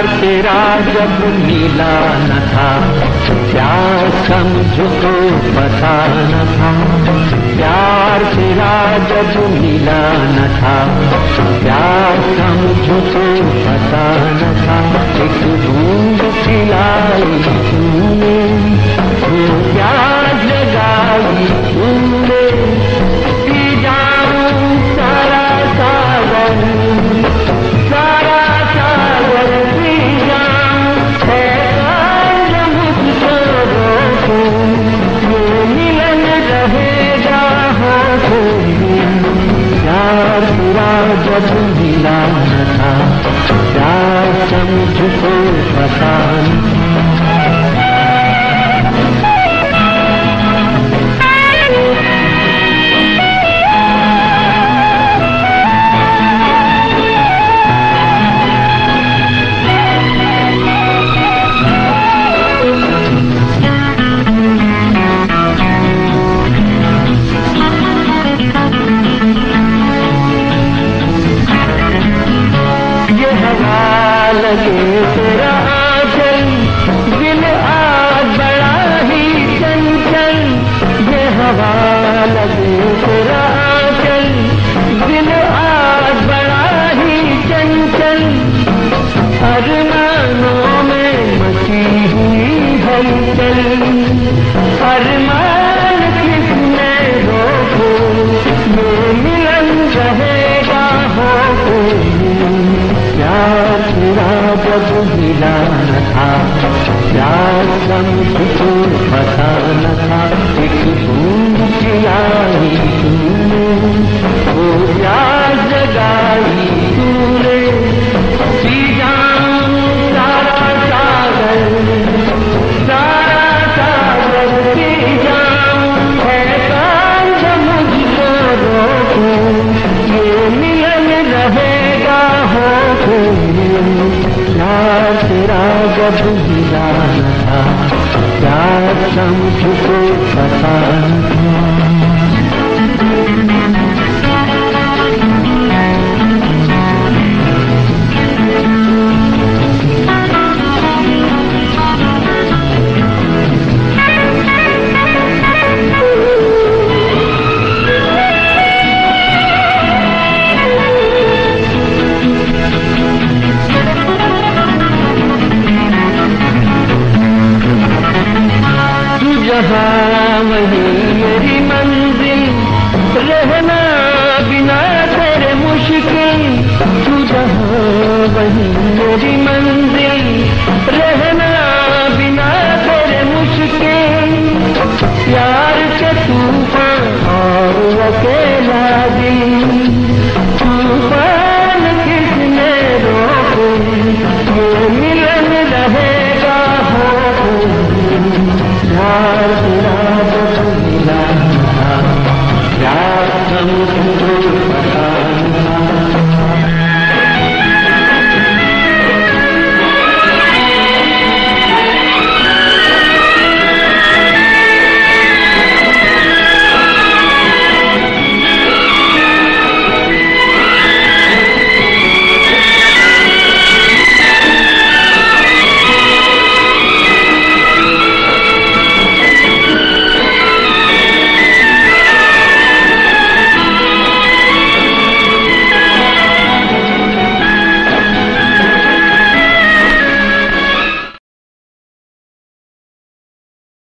जब मिला न था, प्यार समझो तो पता न था। प्यार तेरा जब मिला न था, प्यार समझो तो पता न था। एक बूंद खिलाई पूरा मिला न था प्यार समझको पता जब मिला न था प्यार समझको पता न था एक बूंद की तूने प्यार तेरा जब हिला था प्यार समझको पता था। me.